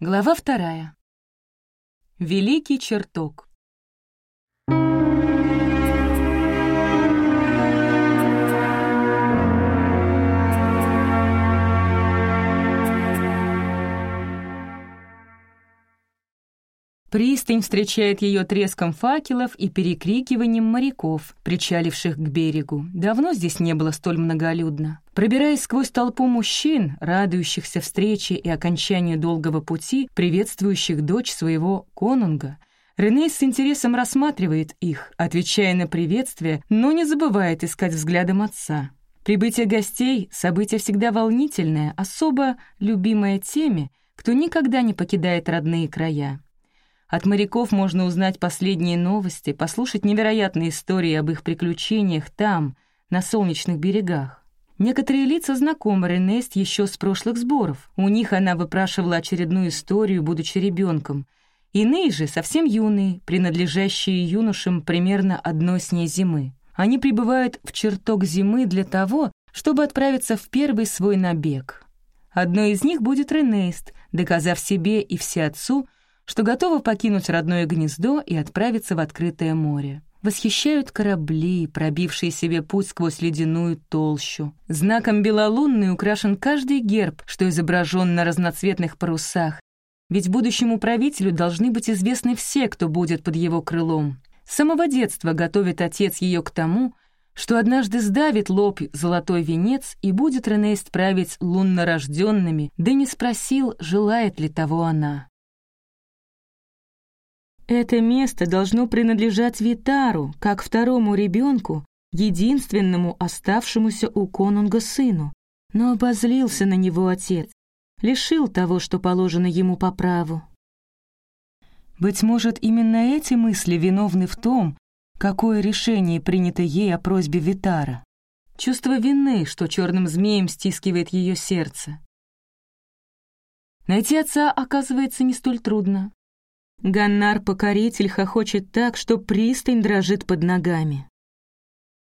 Глава вторая. Великий чертог. Пристань встречает ее треском факелов и перекрикиванием моряков, причаливших к берегу. Давно здесь не было столь многолюдно. Пробираясь сквозь толпу мужчин, радующихся встрече и окончанию долгого пути, приветствующих дочь своего конунга, Рене с интересом рассматривает их, отвечая на приветствие, но не забывает искать взглядом отца. Прибытие гостей — событие всегда волнительное, особо любимое теми, кто никогда не покидает родные края. От моряков можно узнать последние новости, послушать невероятные истории об их приключениях там, на солнечных берегах. Некоторые лица знакомы Ренест еще с прошлых сборов. У них она выпрашивала очередную историю, будучи ребенком. Иные же совсем юные, принадлежащие юношам примерно одной с ней зимы. Они прибывают в чертог зимы для того, чтобы отправиться в первый свой набег. Одной из них будет Ренест, доказав себе и всеотцу, что готова покинуть родное гнездо и отправиться в открытое море. Восхищают корабли, пробившие себе путь сквозь ледяную толщу. Знаком белолунный украшен каждый герб, что изображен на разноцветных парусах, ведь будущему правителю должны быть известны все, кто будет под его крылом. С самого детства готовит отец ее к тому, что однажды сдавит лоб золотой венец и будет Ренест править луннорожденными, да не спросил, желает ли того она. Это место должно принадлежать Витару, как второму ребенку, единственному оставшемуся у конунга сыну. Но обозлился на него отец, лишил того, что положено ему по праву. Быть может, именно эти мысли виновны в том, какое решение принято ей о просьбе Витара. Чувство вины, что черным змеем стискивает ее сердце. Найти отца оказывается не столь трудно. Ганнар-покоритель хохочет так, что пристань дрожит под ногами.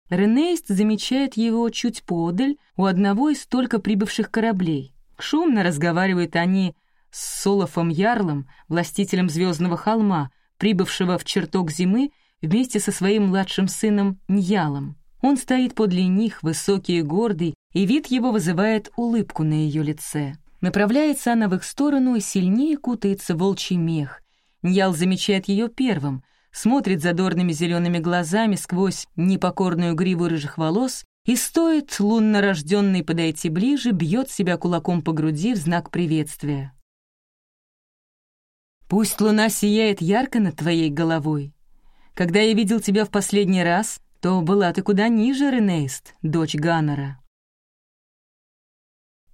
Ренейст замечает его чуть подаль у одного из только прибывших кораблей. Шумно разговаривают они с Солофом Ярлом, властителем Звездного холма, прибывшего в чертог зимы вместе со своим младшим сыном Ньялом. Он стоит подле них, высокий и гордый, и вид его вызывает улыбку на ее лице. Направляется она в их сторону и сильнее кутается волчий мех, Ньял замечает ее первым, смотрит задорными зелеными глазами сквозь непокорную гриву рыжих волос и стоит луннорожденный подойти ближе, бьет себя кулаком по груди в знак приветствия. «Пусть луна сияет ярко над твоей головой. Когда я видел тебя в последний раз, то была ты куда ниже, Ренейст, дочь Ганнера».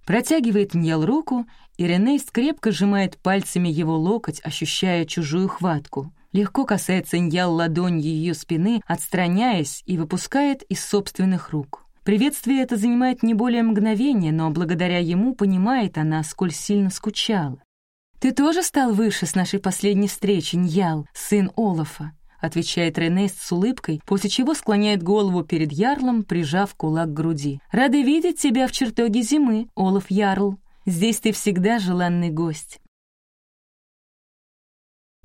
Протягивает Ньял руку, и Ренейст крепко сжимает пальцами его локоть, ощущая чужую хватку. Легко касается Ньял ладонью ее спины, отстраняясь и выпускает из собственных рук. Приветствие это занимает не более мгновения, но благодаря ему понимает она, сколь сильно скучала. «Ты тоже стал выше с нашей последней встречи, Ньял, сын Олафа?» Отвечает Ренест с улыбкой, после чего склоняет голову перед Ярлом, прижав кулак к груди. «Рады видеть тебя в чертоге зимы, Олаф Ярл. Здесь ты всегда желанный гость».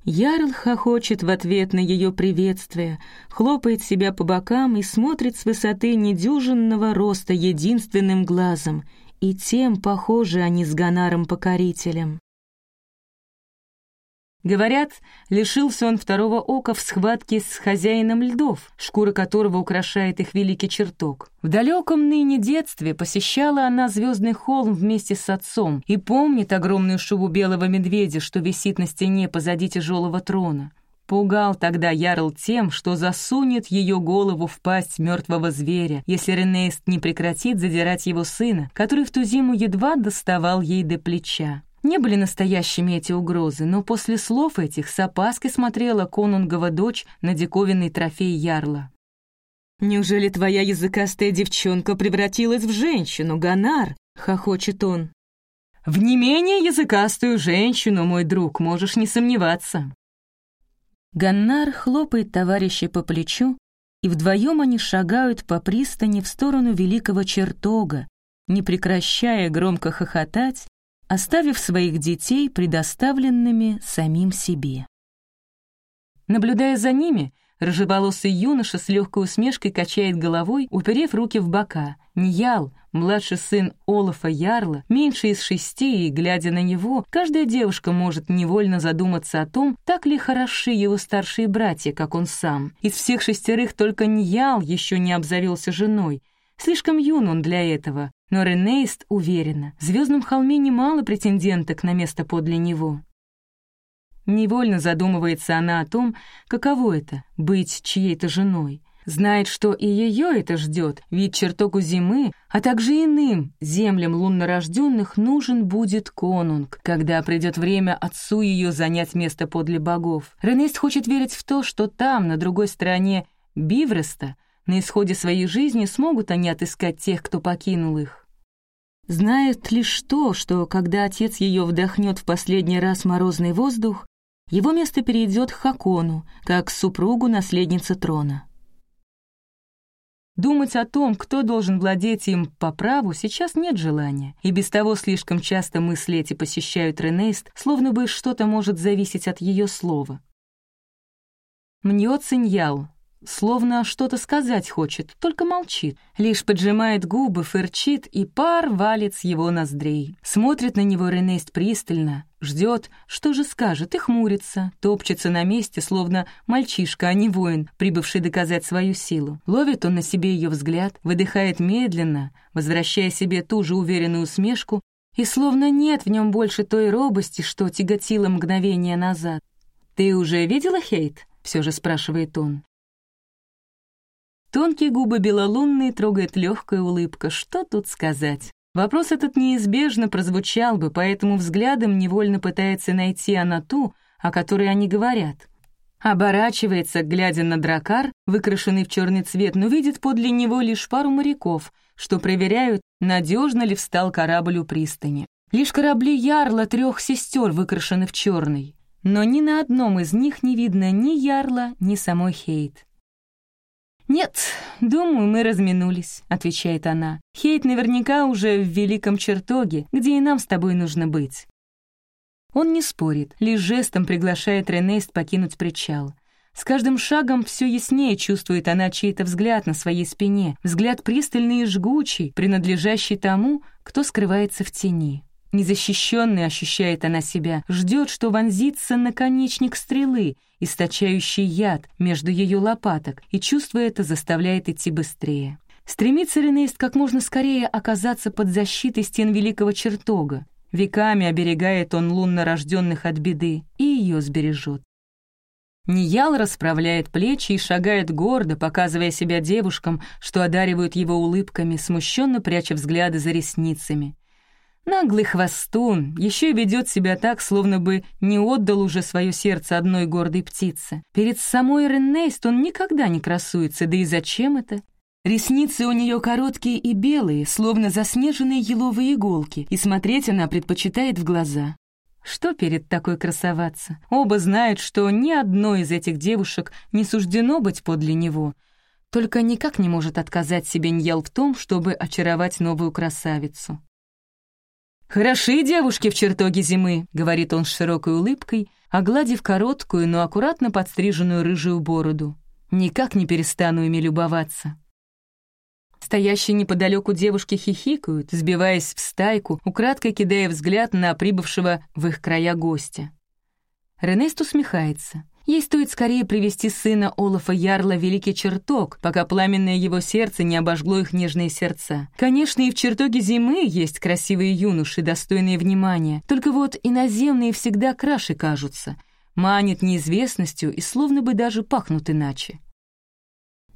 Ярл хохочет в ответ на ее приветствие, хлопает себя по бокам и смотрит с высоты недюжинного роста единственным глазом, и тем похожи они с Ганаром-покорителем. Говорят, лишился он второго ока в схватке с хозяином льдов, шкура которого украшает их великий чертог. В далеком ныне детстве посещала она звездный холм вместе с отцом и помнит огромную шубу белого медведя, что висит на стене позади тяжелого трона. Пугал тогда Ярл тем, что засунет ее голову в пасть мертвого зверя, если Ренейст не прекратит задирать его сына, который в ту зиму едва доставал ей до плеча. Не были настоящими эти угрозы, но после слов этих с опаской смотрела конунгова дочь на диковинный трофей ярла. «Неужели твоя языкастая девчонка превратилась в женщину, Ганар?» — хохочет он. «В не менее языкастую женщину, мой друг, можешь не сомневаться». Ганнар хлопает товарища по плечу, и вдвоем они шагают по пристани в сторону великого чертога, не прекращая громко хохотать оставив своих детей предоставленными самим себе. Наблюдая за ними, рыжеволосый юноша с легкой усмешкой качает головой, уперев руки в бока. Ньял, младший сын Олафа Ярла, меньше из шести, и, глядя на него, каждая девушка может невольно задуматься о том, так ли хороши его старшие братья, как он сам. Из всех шестерых только Ньял еще не обзавелся женой. Слишком юн он для этого, но Ренейст уверена, в Звездном холме немало претенденток на место подле него. Невольно задумывается она о том, каково это — быть чьей-то женой. Знает, что и ее это ждет, ведь чертогу зимы, а также иным землям луннорожденных нужен будет конунг, когда придет время отцу ее занять место подле богов. Ренест хочет верить в то, что там, на другой стороне Бивреста, на исходе своей жизни смогут они отыскать тех, кто покинул их. Знает лишь то, что когда отец ее вдохнет в последний раз морозный воздух, его место перейдет к Хакону, как супругу наследницы трона. Думать о том, кто должен владеть им по праву, сейчас нет желания, и без того слишком часто мысли эти посещают Ренейст, словно бы что-то может зависеть от ее слова. Мнется Ньял, словно что-то сказать хочет, только молчит, лишь поджимает губы, фырчит, и пар валит с его ноздрей. Смотрит на него Ренест пристально, ждет, что же скажет, и хмурится, топчется на месте, словно мальчишка, а не воин, прибывший доказать свою силу. Ловит он на себе ее взгляд, выдыхает медленно, возвращая себе ту же уверенную усмешку, и словно нет в нем больше той робости, что тяготило мгновение назад. «Ты уже видела Хейт?» — все же спрашивает он. Тонкие губы белолунные трогает легкая улыбка. Что тут сказать? Вопрос этот неизбежно прозвучал бы, поэтому взглядом невольно пытается найти она ту, о которой они говорят. Оборачивается, глядя на дракар, выкрашенный в черный цвет, но видит подле него лишь пару моряков, что проверяют, надежно ли встал корабль у пристани. Лишь корабли ярла трех сестер выкрашены в черный, но ни на одном из них не видно ни ярла, ни самой Хейт. «Нет, думаю, мы разминулись», — отвечает она. «Хейт наверняка уже в великом чертоге, где и нам с тобой нужно быть». Он не спорит, лишь жестом приглашает Ренест покинуть причал. С каждым шагом все яснее чувствует она чей-то взгляд на своей спине, взгляд пристальный и жгучий, принадлежащий тому, кто скрывается в тени. Незащищенной ощущает она себя, ждет, что вонзится наконечник стрелы, источающий яд между ее лопаток, и чувство это заставляет идти быстрее. Стремится Ренейст как можно скорее оказаться под защитой стен великого чертога. Веками оберегает он лунно рожденных от беды и ее сбережет. Ниял расправляет плечи и шагает гордо, показывая себя девушкам, что одаривают его улыбками, смущенно пряча взгляды за ресницами. Наглый хвостун еще и ведет себя так, словно бы не отдал уже свое сердце одной гордой птице. Перед самой Реннейст он никогда не красуется, да и зачем это? Ресницы у нее короткие и белые, словно заснеженные еловые иголки, и смотреть она предпочитает в глаза. Что перед такой красоваться? Оба знают, что ни одной из этих девушек не суждено быть подле него, только никак не может отказать себе Ньел в том, чтобы очаровать новую красавицу. «Хороши девушки в чертоге зимы», — говорит он с широкой улыбкой, огладив короткую, но аккуратно подстриженную рыжую бороду. «Никак не перестану ими любоваться». Стоящие неподалеку девушки хихикают, сбиваясь в стайку, украдкой кидая взгляд на прибывшего в их края гостя. Ренест усмехается. Ей стоит скорее привести сына Олафа Ярла в Великий Чертог, пока пламенное его сердце не обожгло их нежные сердца. Конечно, и в чертоге зимы есть красивые юноши, достойные внимания, только вот иноземные всегда краше кажутся, манят неизвестностью и словно бы даже пахнут иначе.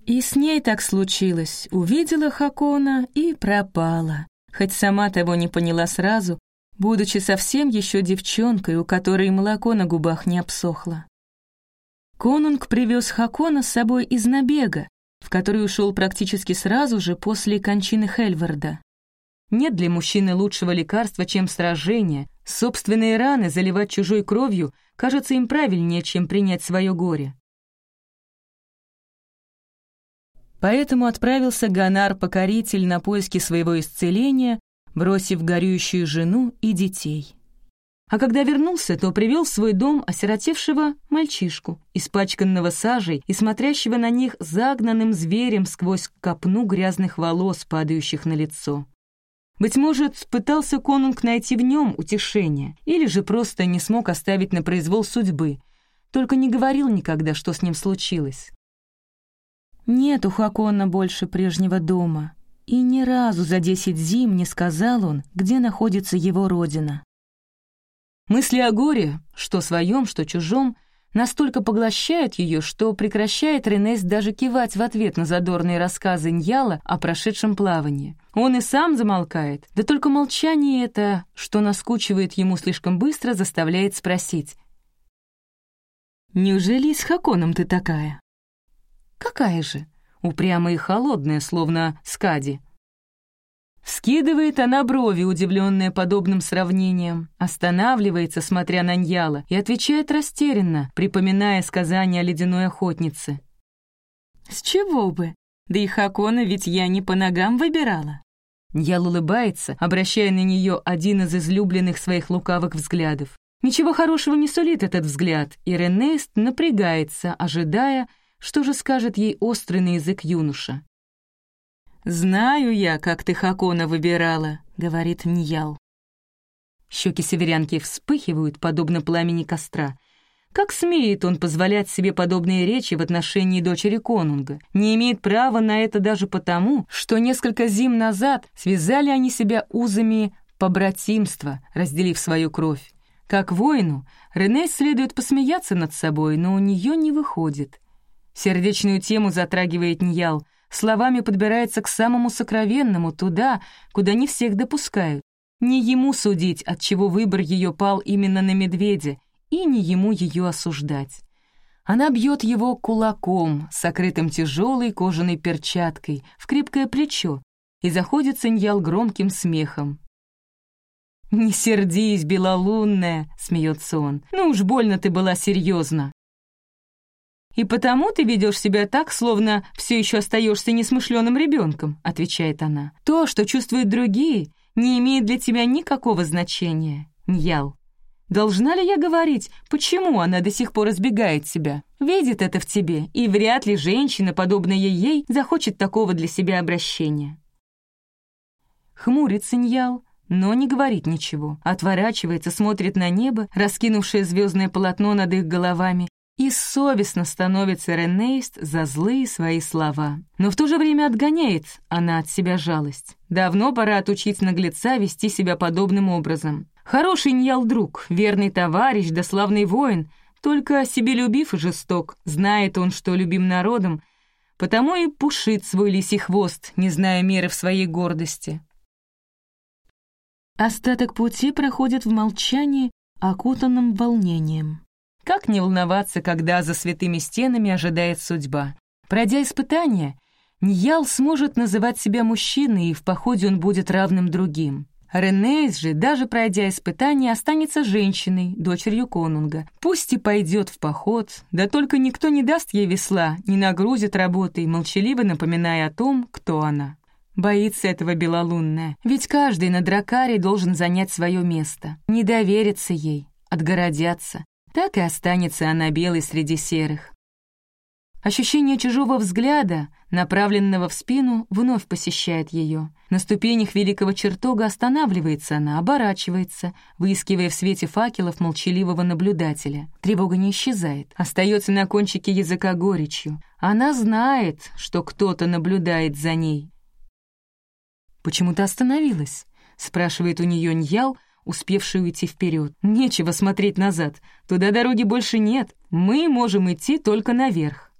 И с ней так случилось. Увидела Хакона и пропала. Хоть сама того не поняла сразу, будучи совсем еще девчонкой, у которой молоко на губах не обсохло. Конунг привез Хакона с собой из набега, в который ушел практически сразу же после кончины Хельварда. Нет для мужчины лучшего лекарства, чем сражение. Собственные раны заливать чужой кровью кажется им правильнее, чем принять свое горе. Поэтому отправился Ганар-покоритель на поиски своего исцеления бросив горюющую жену и детей. А когда вернулся, то привел в свой дом осиротевшего мальчишку, испачканного сажей и смотрящего на них загнанным зверем сквозь копну грязных волос, падающих на лицо. Быть может, пытался конунг найти в нем утешение, или же просто не смог оставить на произвол судьбы, только не говорил никогда, что с ним случилось. Нет у Хакона больше прежнего дома, и ни разу за десять зим не сказал он, где находится его родина. Мысли о горе, что своем, что чужом, настолько поглощают ее, что прекращает Ренес даже кивать в ответ на задорные рассказы Ньяла о прошедшем плавании. Он и сам замолкает, да только молчание это, что наскучивает ему слишком быстро, заставляет спросить. «Неужели с Хаконом ты такая?» «Какая же?» Упрямая и холодная, словно скади. Скидывает она брови, удивленная подобным сравнением, останавливается, смотря на Ньяла, и отвечает растерянно, припоминая сказание о ледяной охотнице. «С чего бы? Да и Хакона ведь я не по ногам выбирала». Ньял улыбается, обращая на нее один из излюбленных своих лукавых взглядов. Ничего хорошего не сулит этот взгляд, и Ренест напрягается, ожидая, что же скажет ей острый на язык юноша. «Знаю я, как ты Хакона выбирала», — говорит Ньял. Щеки северянки вспыхивают, подобно пламени костра. Как смеет он позволять себе подобные речи в отношении дочери Конунга? Не имеет права на это даже потому, что несколько зим назад связали они себя узами побратимства, разделив свою кровь. Как воину, Рене следует посмеяться над собой, но у нее не выходит. Сердечную тему затрагивает Ньял — словами подбирается к самому сокровенному, туда, куда не всех допускают. Не ему судить, от чего выбор ее пал именно на медведя, и не ему ее осуждать. Она бьет его кулаком, сокрытым тяжелой кожаной перчаткой, в крепкое плечо, и заходит Саньял громким смехом. «Не сердись, белолунная!» — смеется он. «Ну уж больно ты была серьезна!» «И потому ты ведешь себя так, словно все еще остаешься несмышленым ребенком», — отвечает она. «То, что чувствуют другие, не имеет для тебя никакого значения, Ньял. Должна ли я говорить, почему она до сих пор избегает себя? Видит это в тебе, и вряд ли женщина, подобная ей, захочет такого для себя обращения». Хмурится Ньял, но не говорит ничего. Отворачивается, смотрит на небо, раскинувшее звездное полотно над их головами, и совестно становится Ренейст за злые свои слова. Но в то же время отгоняет она от себя жалость. Давно пора отучить наглеца вести себя подобным образом. Хороший Ньял друг, верный товарищ да славный воин, только себелюбив и жесток, знает он, что любим народом, потому и пушит свой лисий хвост, не зная меры в своей гордости. Остаток пути проходит в молчании, окутанном волнением. Как не волноваться, когда за святыми стенами ожидает судьба? Пройдя испытание, Ньял сможет называть себя мужчиной, и в походе он будет равным другим. Ренейс же, даже пройдя испытание, останется женщиной, дочерью конунга. Пусть и пойдет в поход, да только никто не даст ей весла, не нагрузит работой, молчаливо напоминая о том, кто она. Боится этого белолунная, ведь каждый на дракаре должен занять свое место. Не довериться ей, отгородятся так и останется она белой среди серых. Ощущение чужого взгляда, направленного в спину, вновь посещает ее. На ступенях великого чертога останавливается она, оборачивается, выискивая в свете факелов молчаливого наблюдателя. Тревога не исчезает, остается на кончике языка горечью. Она знает, что кто-то наблюдает за ней. «Почему ты остановилась?» — спрашивает у нее Ньял, успевший уйти вперед. «Нечего смотреть назад. Туда дороги больше нет. Мы можем идти только наверх».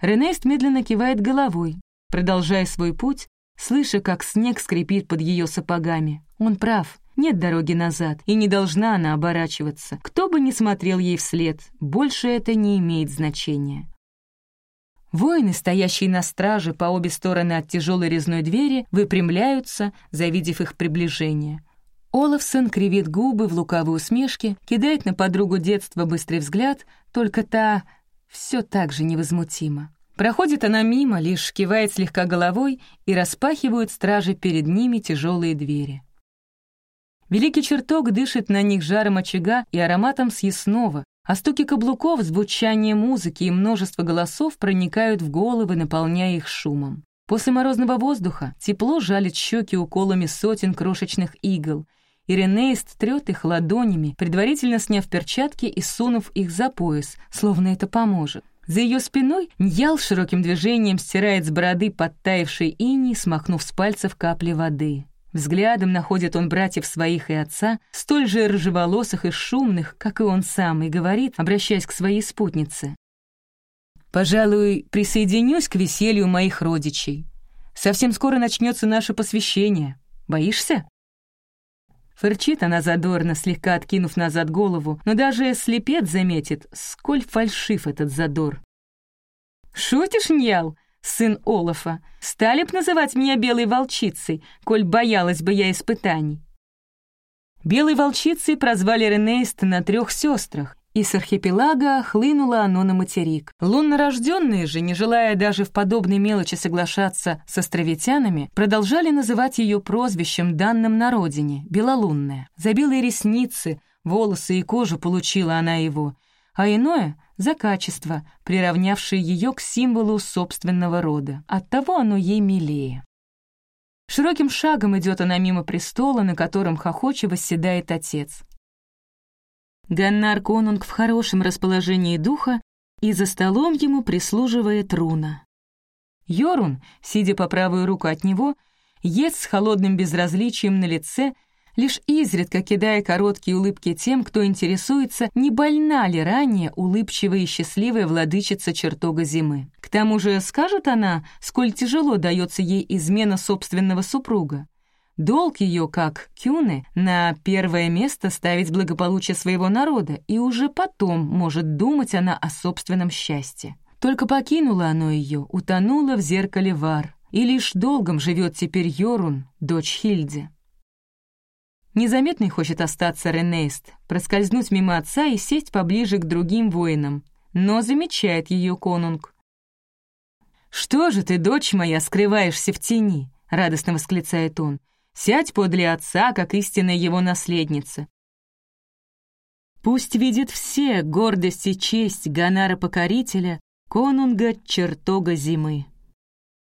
Ренест медленно кивает головой, продолжая свой путь, слыша, как снег скрипит под ее сапогами. Он прав. Нет дороги назад, и не должна она оборачиваться. Кто бы ни смотрел ей вслед, больше это не имеет значения. Воины, стоящие на страже по обе стороны от тяжелой резной двери, выпрямляются, завидев их приближение. Олафсон кривит губы в лукавой усмешке, кидает на подругу детства быстрый взгляд, только та все так же невозмутима. Проходит она мимо, лишь кивает слегка головой, и распахивают стражи перед ними тяжелые двери. Великий чертог дышит на них жаром очага и ароматом съестного, а стуки каблуков, звучание музыки и множество голосов проникают в головы, наполняя их шумом. После морозного воздуха тепло жалит щеки уколами сотен крошечных игл, и Ренейст трет их ладонями, предварительно сняв перчатки и сунув их за пояс, словно это поможет. За ее спиной Ньял широким движением стирает с бороды подтаявший иней, смахнув с пальцев капли воды. Взглядом находит он братьев своих и отца, столь же рыжеволосых и шумных, как и он сам, и говорит, обращаясь к своей спутнице. «Пожалуй, присоединюсь к веселью моих родичей. Совсем скоро начнется наше посвящение. Боишься?» Фырчит она задорно, слегка откинув назад голову, но даже слепец заметит, сколь фальшив этот задор. «Шутишь, Ньял?» сын Олафа, стали б называть меня белой волчицей, коль боялась бы я испытаний. Белой волчицей прозвали Ренейста на трех сестрах, и с архипелага хлынуло оно на материк. Луннорожденные же, не желая даже в подобной мелочи соглашаться с островитянами, продолжали называть ее прозвищем, данным на родине — Белолунная. За белые ресницы, волосы и кожу получила она его, а иное — за качество, приравнявшее ее к символу собственного рода. Оттого оно ей милее. Широким шагом идет она мимо престола, на котором хохоче восседает отец. Ганнар Конунг в хорошем расположении духа, и за столом ему прислуживает руна. Йорун, сидя по правую руку от него, ест с холодным безразличием на лице лишь изредка кидая короткие улыбки тем, кто интересуется, не больна ли ранее улыбчивая и счастливая владычица чертога зимы. К тому же скажет она, сколь тяжело дается ей измена собственного супруга. Долг ее, как Кюны, на первое место ставить благополучие своего народа, и уже потом может думать она о собственном счастье. Только покинуло оно ее, утонуло в зеркале Вар, и лишь долгом живет теперь Йорун, дочь Хильди. Незаметный хочет остаться Ренейст, проскользнуть мимо отца и сесть поближе к другим воинам, но замечает ее конунг. «Что же ты, дочь моя, скрываешься в тени?» — радостно восклицает он. «Сядь подле отца, как истинная его наследница. Пусть видит все гордость и честь Ганара-покорителя, конунга чертога зимы».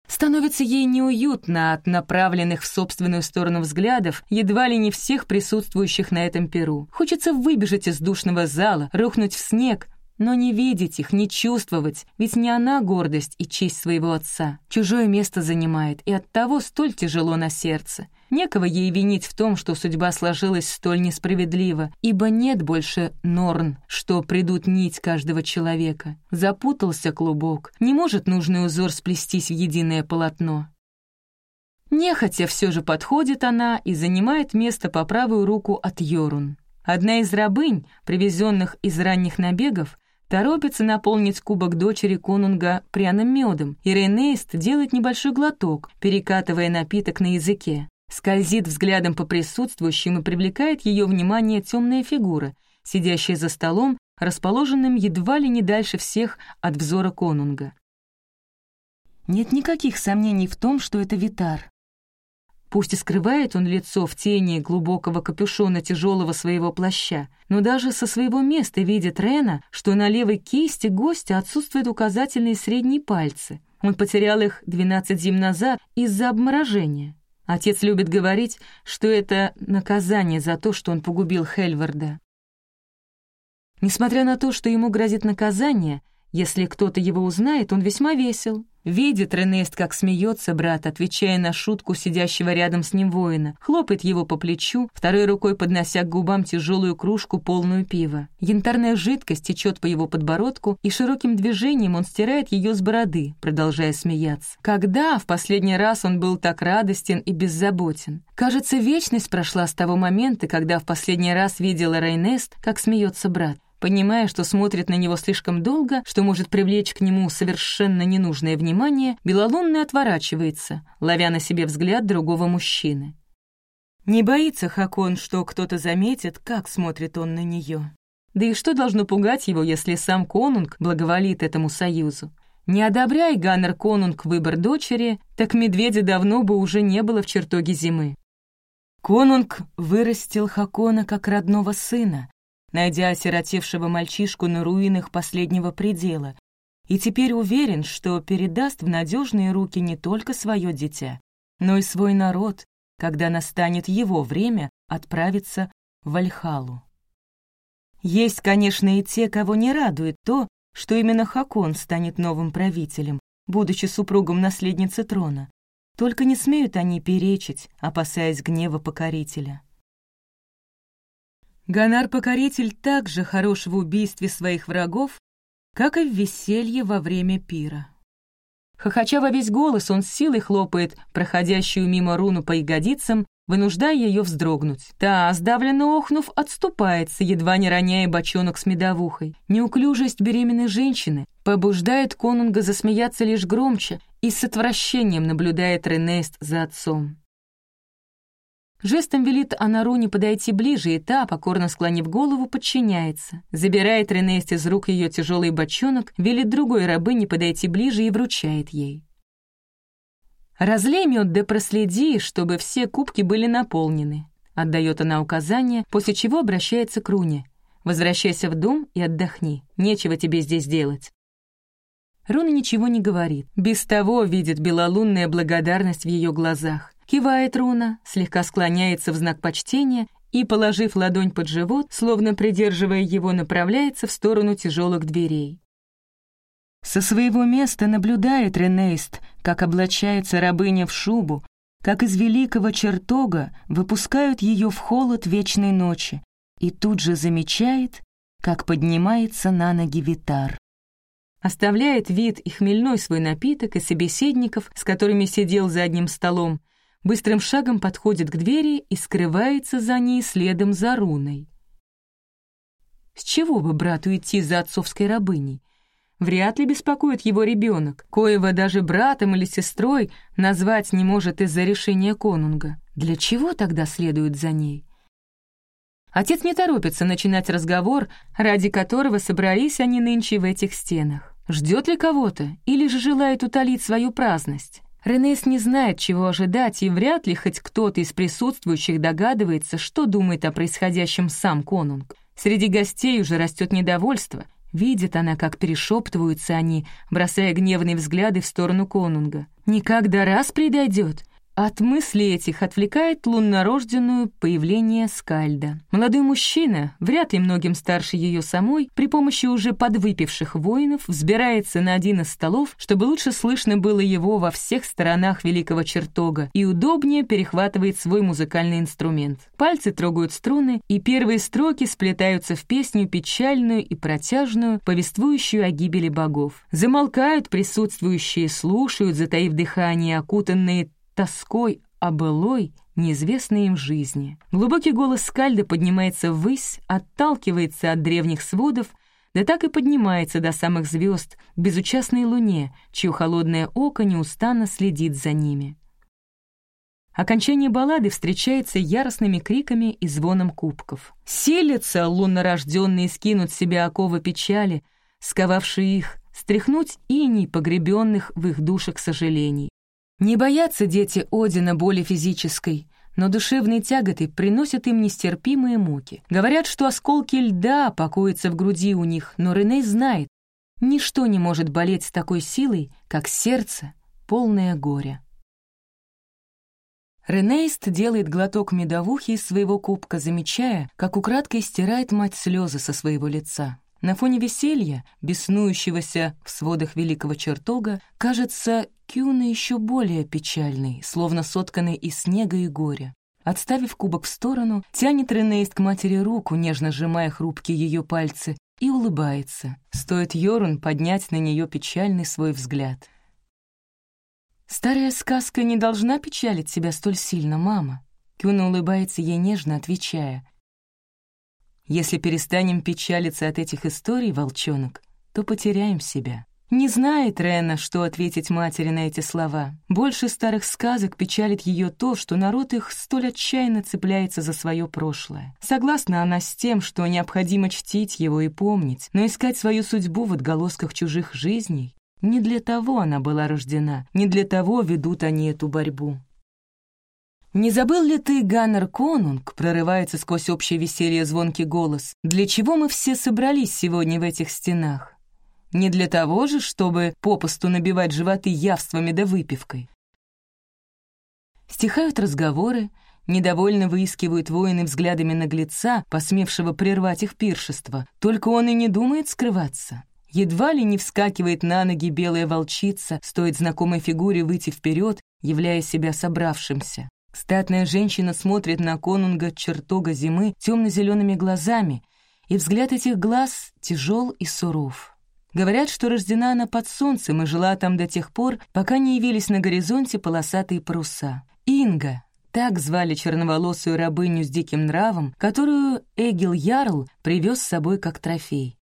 Становится ей неуютно от направленных в собственную сторону взглядов едва ли не всех присутствующих на этом перу. Хочется выбежать из душного зала, рухнуть в снег, но не видеть их, не чувствовать, ведь не она гордость и честь своего отца. Чужое место занимает, и оттого столь тяжело на сердце. Некого ей винить в том, что судьба сложилась столь несправедливо, ибо нет больше норн, что придут нить каждого человека. Запутался клубок, не может нужный узор сплестись в единое полотно. Нехотя все же подходит она и занимает место по правую руку от Йорун. Одна из рабынь, привезенных из ранних набегов, торопится наполнить кубок дочери конунга пряным медом, и Рейнейст делает небольшой глоток, перекатывая напиток на языке. Скользит взглядом по присутствующим и привлекает ее внимание темная фигура, сидящая за столом, расположенным едва ли не дальше всех от взора конунга. Нет никаких сомнений в том, что это Витар. Пусть и скрывает он лицо в тени глубокого капюшона тяжелого своего плаща, но даже со своего места видит Рена, что на левой кисти гостя отсутствуют указательные средние пальцы. Он потерял их 12 зим назад из-за обморожения. Отец любит говорить, что это наказание за то, что он погубил Хельварда. Несмотря на то, что ему грозит наказание, если кто-то его узнает, он весьма весел. Видит Ренест, как смеется брат, отвечая на шутку сидящего рядом с ним воина, хлопает его по плечу, второй рукой поднося к губам тяжелую кружку, полную пива. Янтарная жидкость течет по его подбородку, и широким движением он стирает ее с бороды, продолжая смеяться. Когда в последний раз он был так радостен и беззаботен? Кажется, вечность прошла с того момента, когда в последний раз видела Рейнест, как смеется брат. Понимая, что смотрит на него слишком долго, что может привлечь к нему совершенно ненужное внимание, Белолунный отворачивается, ловя на себе взгляд другого мужчины. Не боится Хакон, что кто-то заметит, как смотрит он на нее. Да и что должно пугать его, если сам конунг благоволит этому союзу? Не одобряй Ганнер Конунг выбор дочери, так медведя давно бы уже не было в чертоге зимы. Конунг вырастил Хакона как родного сына, найдя осиротевшего мальчишку на руинах последнего предела, и теперь уверен, что передаст в надежные руки не только свое дитя, но и свой народ, когда настанет его время отправиться в Альхалу. Есть, конечно, и те, кого не радует то, что именно Хакон станет новым правителем, будучи супругом наследницы трона. Только не смеют они перечить, опасаясь гнева покорителя. Ганар-покоритель также хорош в убийстве своих врагов, как и в веселье во время пира. Хохоча во весь голос, он с силой хлопает проходящую мимо руну по ягодицам, вынуждая ее вздрогнуть. Та, сдавленно охнув, отступается, едва не роняя бочонок с медовухой. Неуклюжесть беременной женщины побуждает конунга засмеяться лишь громче и с отвращением наблюдает Ренест за отцом. Жестом велит Анаруне подойти ближе, и та, покорно склонив голову, подчиняется. Забирает Ренест из рук ее тяжелый бочонок, велит другой рабыне подойти ближе и вручает ей. «Разлей мед да проследи, чтобы все кубки были наполнены», — отдает она указание, после чего обращается к Руне. «Возвращайся в дом и отдохни, нечего тебе здесь делать». Руна ничего не говорит, без того видит белолунная благодарность в ее глазах. Кивает Руна, слегка склоняется в знак почтения и, положив ладонь под живот, словно придерживая его, направляется в сторону тяжелых дверей. Со своего места наблюдает Ренейст, как облачается рабыня в шубу, как из великого чертога выпускают ее в холод вечной ночи, и тут же замечает, как поднимается на ноги Витар. Оставляет вид и хмельной свой напиток и собеседников, с которыми сидел за одним столом, быстрым шагом подходит к двери и скрывается за ней следом за руной. С чего бы брату идти за отцовской рабыней? вряд ли беспокоит его ребенок, коего даже братом или сестрой назвать не может из-за решения конунга. Для чего тогда следует за ней? Отец не торопится начинать разговор, ради которого собрались они нынче в этих стенах. Ждет ли кого-то или же желает утолить свою праздность? Ренес не знает, чего ожидать, и вряд ли хоть кто-то из присутствующих догадывается, что думает о происходящем сам конунг. Среди гостей уже растет недовольство — Видит она, как перешептываются они, бросая гневные взгляды в сторону конунга. «Никогда раз придойдет!» От мыслей этих отвлекает луннорожденную появление Скальда. Молодой мужчина, вряд ли многим старше ее самой, при помощи уже подвыпивших воинов взбирается на один из столов, чтобы лучше слышно было его во всех сторонах великого чертога и удобнее перехватывает свой музыкальный инструмент. Пальцы трогают струны, и первые строки сплетаются в песню печальную и протяжную, повествующую о гибели богов. Замолкают присутствующие, слушают, затаив дыхание, окутанные тоской о былой, неизвестной им жизни. Глубокий голос Скальда поднимается ввысь, отталкивается от древних сводов, да так и поднимается до самых звезд, безучастной луне, чье холодное око неустанно следит за ними. Окончание баллады встречается яростными криками и звоном кубков. Селятся луннорожденные скинуть себе оковы печали, сковавшие их, стряхнуть иней погребенных в их душах сожалений. Не боятся дети Одина боли физической, но душевные тяготы приносят им нестерпимые муки. Говорят, что осколки льда покоятся в груди у них, но Рене знает, ничто не может болеть с такой силой, как сердце, полное горя. Ренейст делает глоток медовухи из своего кубка, замечая, как украдкой стирает мать слезы со своего лица. На фоне веселья, беснующегося в сводах великого чертога, кажется Кюна еще более печальный, словно сотканный из снега и горя. Отставив кубок в сторону, тянет Ренейст к матери руку, нежно сжимая хрупкие ее пальцы, и улыбается. Стоит Йорун поднять на нее печальный свой взгляд. «Старая сказка не должна печалить себя столь сильно, мама», Кюна улыбается ей нежно, отвечая. «Если перестанем печалиться от этих историй, волчонок, то потеряем себя». Не знает Рена, что ответить матери на эти слова. Больше старых сказок печалит ее то, что народ их столь отчаянно цепляется за свое прошлое. Согласна она с тем, что необходимо чтить его и помнить, но искать свою судьбу в отголосках чужих жизней Не для того она была рождена, не для того ведут они эту борьбу. «Не забыл ли ты, Ганнер Конунг?» — прорывается сквозь общее веселье звонкий голос. «Для чего мы все собрались сегодня в этих стенах? Не для того же, чтобы попусту набивать животы явствами да выпивкой?» Стихают разговоры, недовольно выискивают воины взглядами наглеца, посмевшего прервать их пиршество. Только он и не думает скрываться. Едва ли не вскакивает на ноги белая волчица, стоит знакомой фигуре выйти вперед, являя себя собравшимся. Статная женщина смотрит на конунга чертога зимы темно-зелеными глазами, и взгляд этих глаз тяжел и суров. Говорят, что рождена она под солнцем и жила там до тех пор, пока не явились на горизонте полосатые паруса. Инга, так звали черноволосую рабыню с диким нравом, которую Эгил Ярл привез с собой как трофей.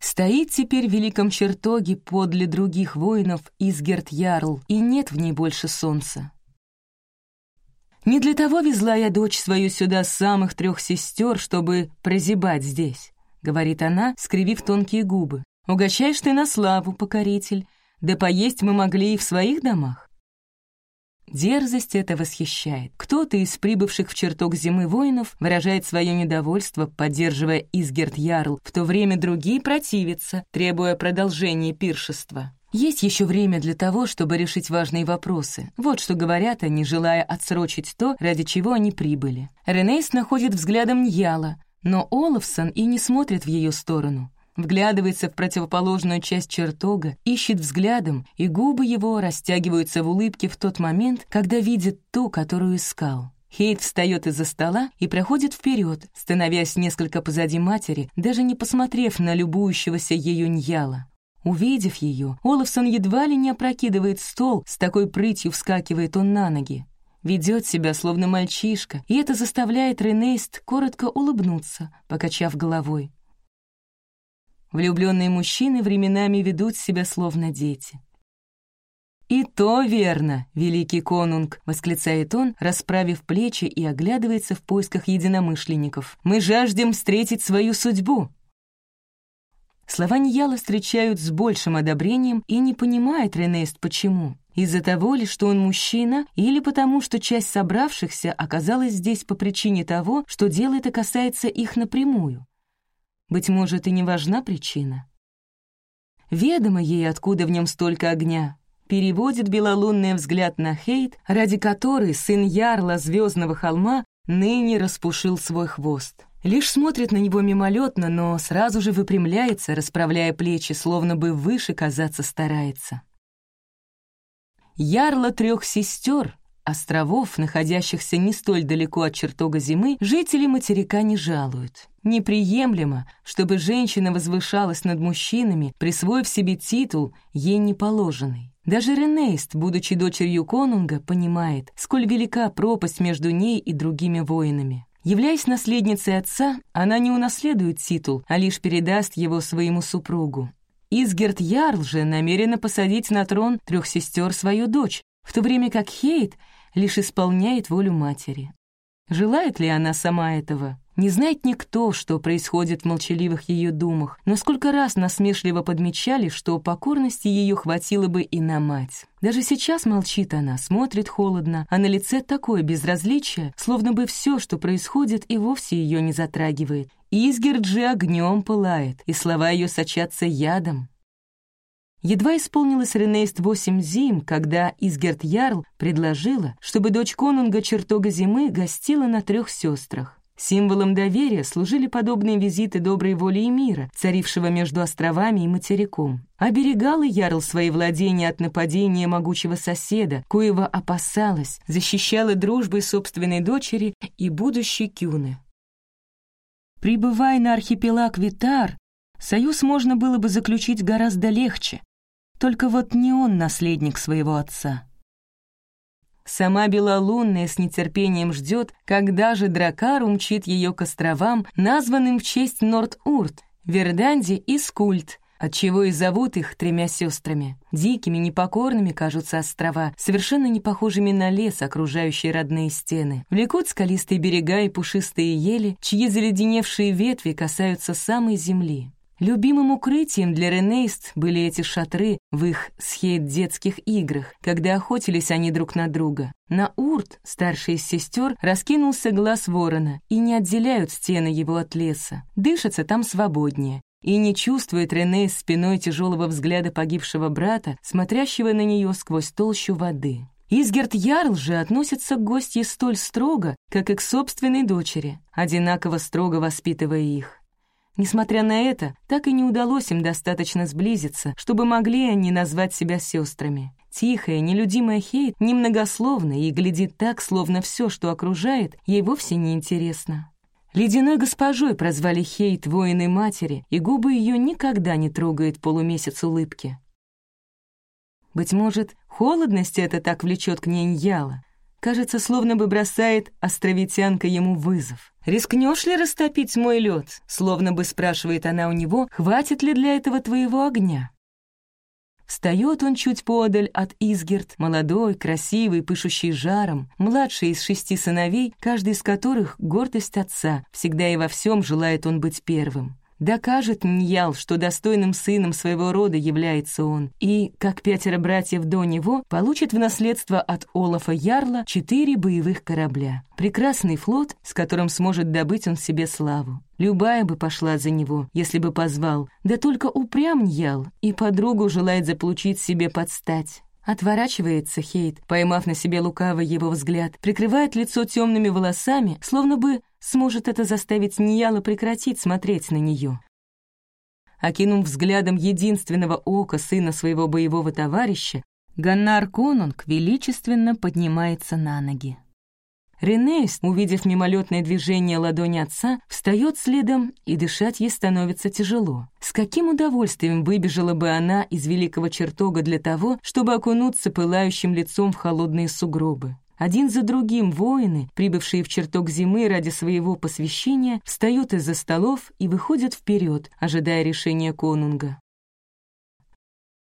Стоит теперь в великом чертоге подле других воинов Изгерт Ярл, и нет в ней больше солнца. Не для того везла я дочь свою сюда с самых трех сестер, чтобы прозябать здесь, — говорит она, скривив тонкие губы. Угощаешь ты на славу, покоритель, да поесть мы могли и в своих домах. Дерзость это восхищает. Кто-то из прибывших в чертог зимы воинов выражает свое недовольство, поддерживая Изгерт Ярл, в то время другие противятся, требуя продолжения пиршества. Есть еще время для того, чтобы решить важные вопросы. Вот что говорят они, желая отсрочить то, ради чего они прибыли. Ренейс находит взглядом Ньяла, но Олафсон и не смотрит в ее сторону. Вглядывается в противоположную часть чертога, ищет взглядом, и губы его растягиваются в улыбке в тот момент, когда видит ту, которую искал. Хейт встает из-за стола и проходит вперед, становясь несколько позади матери, даже не посмотрев на любующегося ею Ньяла. Увидев ее, Олафсон едва ли не опрокидывает стол, с такой прытью вскакивает он на ноги. Ведет себя, словно мальчишка, и это заставляет Ренейст коротко улыбнуться, покачав головой. Влюбленные мужчины временами ведут себя, словно дети. «И то верно, великий конунг!» — восклицает он, расправив плечи и оглядывается в поисках единомышленников. «Мы жаждем встретить свою судьбу!» Слова Ньяла встречают с большим одобрением и не понимает Ренест почему. Из-за того ли, что он мужчина, или потому, что часть собравшихся оказалась здесь по причине того, что дело это касается их напрямую. Быть может, и не важна причина. Ведомо ей, откуда в нем столько огня. Переводит белолунный взгляд на Хейт, ради которой сын Ярла Звездного холма ныне распушил свой хвост. Лишь смотрит на него мимолетно, но сразу же выпрямляется, расправляя плечи, словно бы выше казаться старается. Ярла трех сестер, островов, находящихся не столь далеко от чертога зимы, жители материка не жалуют. Неприемлемо, чтобы женщина возвышалась над мужчинами, присвоив себе титул, ей не положенный. Даже Ренейст, будучи дочерью конунга, понимает, сколь велика пропасть между ней и другими воинами. Являясь наследницей отца, она не унаследует титул, а лишь передаст его своему супругу. Изгерт Ярл же намерена посадить на трон трех сестер свою дочь, в то время как Хейт лишь исполняет волю матери. Желает ли она сама этого? Не знает никто, что происходит в молчаливых ее думах, но сколько раз насмешливо подмечали, что покорности ее хватило бы и на мать. Даже сейчас молчит она, смотрит холодно, а на лице такое безразличие, словно бы все, что происходит, и вовсе ее не затрагивает. Изгерджи огнем пылает, и слова ее сочатся ядом. Едва исполнилось Ренейст восемь зим, когда Изгерт Ярл предложила, чтобы дочь конунга чертога зимы гостила на трех сестрах. Символом доверия служили подобные визиты доброй воли и мира, царившего между островами и материком. Оберегал и ярл свои владения от нападения могучего соседа, коего опасалась, защищала дружбой собственной дочери и будущей Кюны. Прибывая на архипелаг Витар, союз можно было бы заключить гораздо легче. Только вот не он наследник своего отца. Сама Белолунная с нетерпением ждет, когда же Дракар умчит ее к островам, названным в честь Норд-Урт, Верданди и Скульт, отчего и зовут их тремя сестрами. Дикими, непокорными кажутся острова, совершенно не похожими на лес, окружающий родные стены. Влекут скалистые берега и пушистые ели, чьи заледеневшие ветви касаются самой земли. Любимым укрытием для Ренейст были эти шатры в их схейт детских играх, когда охотились они друг на друга. На Урт, старший из сестер, раскинулся глаз ворона, и не отделяют стены его от леса. Дышится там свободнее. И не чувствует Рене спиной тяжелого взгляда погибшего брата, смотрящего на нее сквозь толщу воды. Изгерт Ярл же относится к гостье столь строго, как и к собственной дочери, одинаково строго воспитывая их. Несмотря на это, так и не удалось им достаточно сблизиться, чтобы могли они назвать себя сестрами. Тихая, нелюдимая Хейт немногословна и глядит так, словно все, что окружает, ей вовсе не интересно. Ледяной госпожой прозвали Хейт воины матери, и губы ее никогда не трогает полумесяц улыбки. Быть может, холодность это так влечет к ней Ньяла, Кажется, словно бы бросает островитянка ему вызов. «Рискнешь ли растопить мой лед?» Словно бы спрашивает она у него, «Хватит ли для этого твоего огня?» Встает он чуть подаль от Изгерт, молодой, красивый, пышущий жаром, младший из шести сыновей, каждый из которых — гордость отца, всегда и во всем желает он быть первым. Докажет Ньял, что достойным сыном своего рода является он, и, как пятеро братьев до него, получит в наследство от Олафа Ярла четыре боевых корабля. Прекрасный флот, с которым сможет добыть он себе славу. Любая бы пошла за него, если бы позвал, да только упрям Ньял и подругу желает заполучить себе подстать. Отворачивается Хейт, поймав на себе лукавый его взгляд, прикрывает лицо темными волосами, словно бы сможет это заставить Нияла прекратить смотреть на нее. Окинув взглядом единственного ока сына своего боевого товарища, Ганнар Конунг величественно поднимается на ноги. Ренейс, увидев мимолетное движение ладони отца, встает следом, и дышать ей становится тяжело. С каким удовольствием выбежала бы она из великого чертога для того, чтобы окунуться пылающим лицом в холодные сугробы. Один за другим воины, прибывшие в чертог зимы ради своего посвящения, встают из-за столов и выходят вперед, ожидая решения конунга.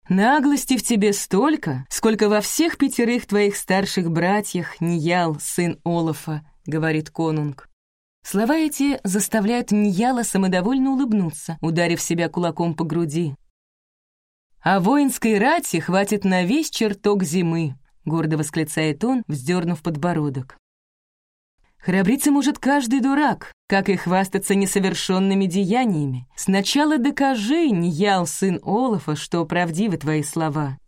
«Наглости в тебе столько, сколько во всех пятерых твоих старших братьях Ниял, сын Олафа», — говорит конунг. Слова эти заставляют Ньяла самодовольно улыбнуться, ударив себя кулаком по груди. «А воинской рати хватит на весь чертог зимы», — гордо восклицает он, вздернув подбородок. Храбриться может каждый дурак, как и хвастаться несовершенными деяниями. Сначала докажи, Ньял, сын Олафа, что правдивы твои слова.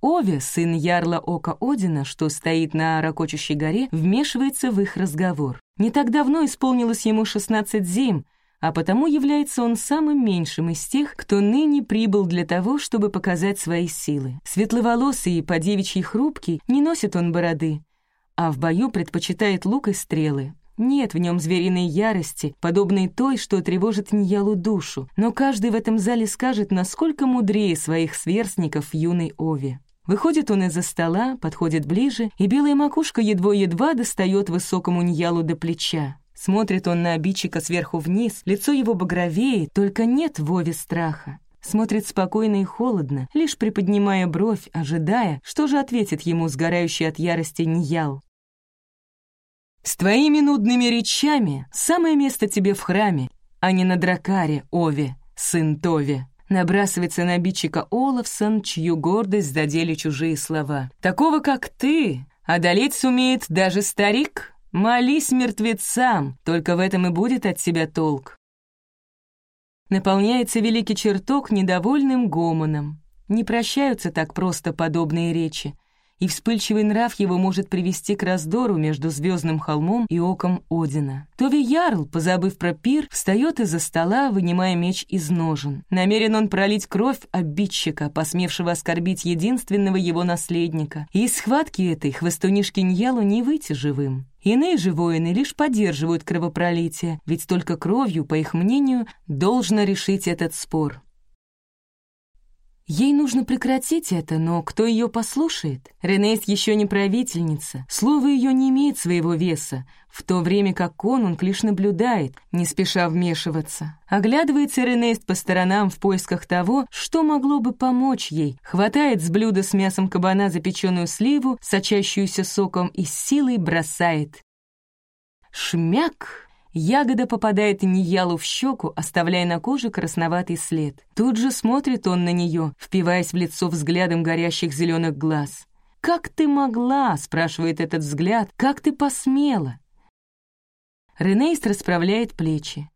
Ове, сын ярла Ока Одина, что стоит на ракочущей горе, вмешивается в их разговор. Не так давно исполнилось ему шестнадцать зим, а потому является он самым меньшим из тех, кто ныне прибыл для того, чтобы показать свои силы. Светловолосый и по девичьей хрупкий, не носит он бороды, а в бою предпочитает лук и стрелы. Нет в нем звериной ярости, подобной той, что тревожит Ньялу душу, но каждый в этом зале скажет, насколько мудрее своих сверстников юной Ови. Выходит он из-за стола, подходит ближе, и белая макушка едва-едва достает высокому Ньялу до плеча. Смотрит он на обидчика сверху вниз, лицо его багровеет, только нет в Ове страха. Смотрит спокойно и холодно, лишь приподнимая бровь, ожидая, что же ответит ему сгорающий от ярости Ньял. «С твоими нудными речами самое место тебе в храме, а не на дракаре, Ове, сын Тови». Набрасывается на обидчика Олафсон, чью гордость задели чужие слова. «Такого, как ты, одолеть сумеет даже старик. Молись мертвецам, только в этом и будет от тебя толк наполняется великий чертог недовольным гомоном. Не прощаются так просто подобные речи, и вспыльчивый нрав его может привести к раздору между звездным холмом и оком Одина. Тови Ярл, позабыв про пир, встает из-за стола, вынимая меч из ножен. Намерен он пролить кровь обидчика, посмевшего оскорбить единственного его наследника. И из схватки этой хвостунишке Ньялу не выйти живым. Иные же воины лишь поддерживают кровопролитие, ведь только кровью, по их мнению, должно решить этот спор. Ей нужно прекратить это, но кто ее послушает? Ренейс еще не правительница, слово ее не имеет своего веса, в то время как конунг лишь наблюдает, не спеша вмешиваться. Оглядывается Ренейс по сторонам в поисках того, что могло бы помочь ей, хватает с блюда с мясом кабана запеченную сливу, сочащуюся соком, и силой бросает. Шмяк! Ягода попадает Ниялу в щеку, оставляя на коже красноватый след. Тут же смотрит он на нее, впиваясь в лицо взглядом горящих зеленых глаз. «Как ты могла?» — спрашивает этот взгляд. «Как ты посмела?» Ренейст расправляет плечи.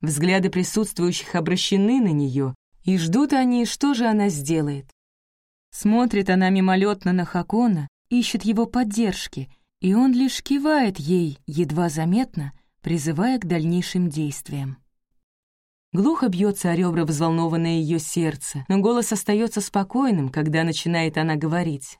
Взгляды присутствующих обращены на нее, и ждут они, что же она сделает. Смотрит она мимолетно на Хакона, ищет его поддержки, и он лишь кивает ей, едва заметно, призывая к дальнейшим действиям. Глухо бьется о ребра взволнованное ее сердце, но голос остается спокойным, когда начинает она говорить.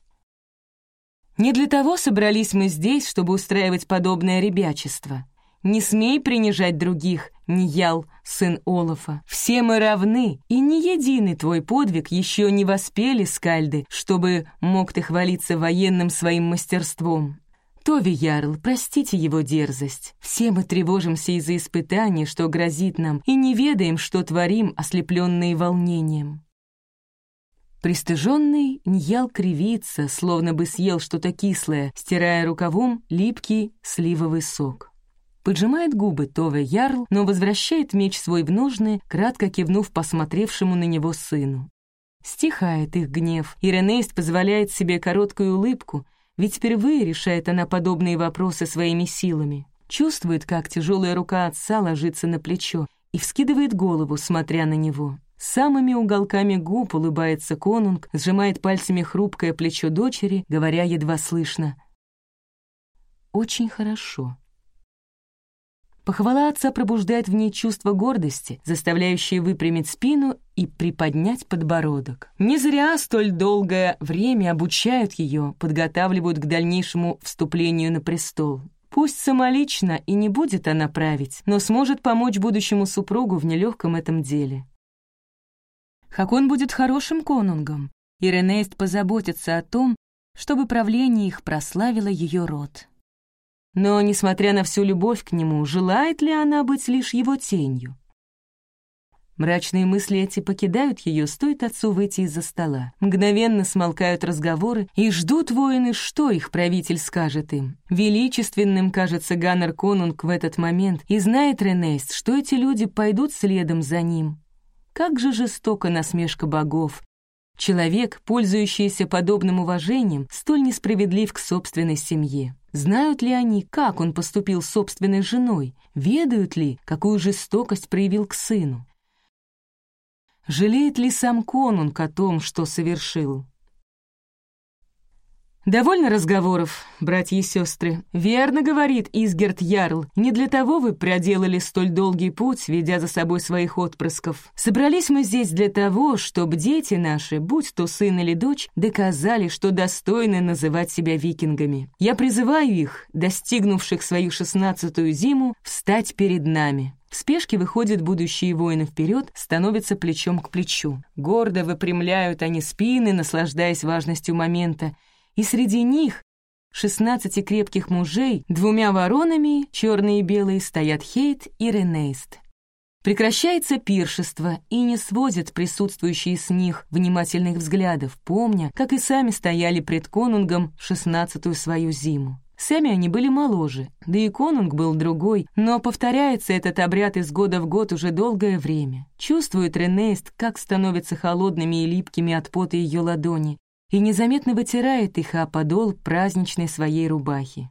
«Не для того собрались мы здесь, чтобы устраивать подобное ребячество. Не смей принижать других, Ниял, сын Олафа. Все мы равны, и ни единый твой подвиг еще не воспели скальды, чтобы мог ты хвалиться военным своим мастерством. Тови Ярл, простите его дерзость. Все мы тревожимся из-за испытаний, что грозит нам, и не ведаем, что творим, ослепленные волнением. Пристыженный Ньял кривится, словно бы съел что-то кислое, стирая рукавом липкий сливовый сок. Поджимает губы Тове Ярл, но возвращает меч свой в ножны, кратко кивнув посмотревшему на него сыну. Стихает их гнев, и Ренейст позволяет себе короткую улыбку, ведь впервые решает она подобные вопросы своими силами. Чувствует, как тяжелая рука отца ложится на плечо и вскидывает голову, смотря на него. Самыми уголками губ улыбается конунг, сжимает пальцами хрупкое плечо дочери, говоря едва слышно. «Очень хорошо». Похвала отца пробуждает в ней чувство гордости, заставляющее выпрямить спину и приподнять подбородок. Не зря столь долгое время обучают ее, подготавливают к дальнейшему вступлению на престол. Пусть самолично и не будет она править, но сможет помочь будущему супругу в нелегком этом деле. Хакон будет хорошим конунгом, и Ренейст позаботится о том, чтобы правление их прославило ее род. Но, несмотря на всю любовь к нему, желает ли она быть лишь его тенью? Мрачные мысли эти покидают ее, стоит отцу выйти из-за стола. Мгновенно смолкают разговоры, и ждут воины, что их правитель скажет им. Величественным кажется Ганнер Конунг в этот момент, и знает Ренейст, что эти люди пойдут следом за ним. Как же жестока насмешка богов, Человек, пользующийся подобным уважением, столь несправедлив к собственной семье. Знают ли они, как он поступил с собственной женой? Ведают ли, какую жестокость проявил к сыну? Жалеет ли сам конунг о том, что совершил? «Довольно разговоров, братья и сестры. Верно говорит Изгерт Ярл. Не для того вы проделали столь долгий путь, ведя за собой своих отпрысков. Собрались мы здесь для того, чтобы дети наши, будь то сын или дочь, доказали, что достойны называть себя викингами. Я призываю их, достигнувших свою шестнадцатую зиму, встать перед нами». В спешке выходят будущие воины вперед, становятся плечом к плечу. Гордо выпрямляют они спины, наслаждаясь важностью момента, и среди них шестнадцати крепких мужей, двумя воронами, черные и белые, стоят Хейт и Ренейст. Прекращается пиршество, и не сводят присутствующие с них внимательных взглядов, помня, как и сами стояли пред конунгом шестнадцатую свою зиму. Сами они были моложе, да и конунг был другой, но повторяется этот обряд из года в год уже долгое время. Чувствует Ренейст, как становятся холодными и липкими от пота ее ладони, и незаметно вытирает их о подол праздничной своей рубахи.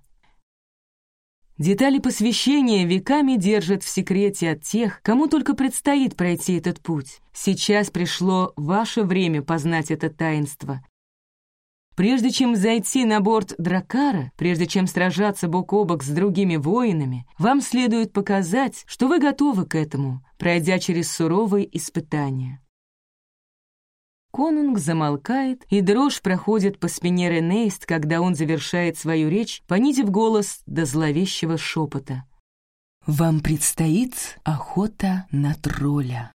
Детали посвящения веками держат в секрете от тех, кому только предстоит пройти этот путь. Сейчас пришло ваше время познать это таинство. Прежде чем зайти на борт Дракара, прежде чем сражаться бок о бок с другими воинами, вам следует показать, что вы готовы к этому, пройдя через суровые испытания. Конунг замолкает, и дрожь проходит по спине Ренейст, когда он завершает свою речь, понизив голос до зловещего шепота. «Вам предстоит охота на тролля».